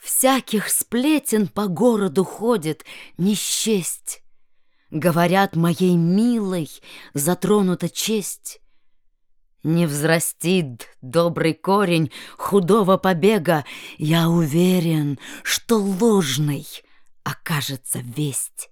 Всяких сплетен по городу ходит не счесть. Говорят, моей милой затронута честь. Не взрастит добрый корень худого побега, Я уверен, что ложной окажется весть.